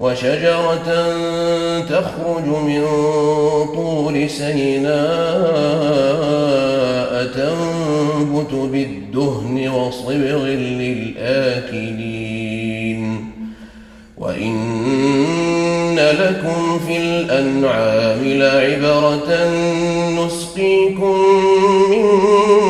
وشجرة تخرج من طور سيناء تنبت بالدهن وصبغ للآكلين. وإن لكم في الأنعام لعبرة نسقيكم مما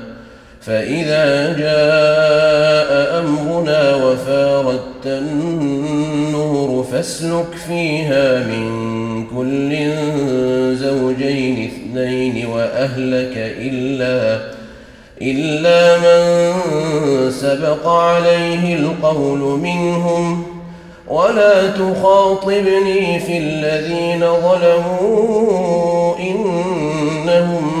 فإذا جاء أمرنا وفاردت النور فاسلك فيها من كل زوجين اثنين وأهلك إلا إلا من سبق عليه القول منهم ولا تخاطبني في الذين ظلموا إنهم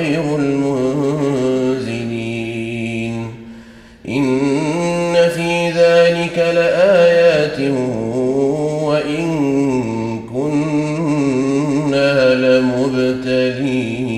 خير المنزلين. إن في ذلك لآيات وإن كنا لمبتلين.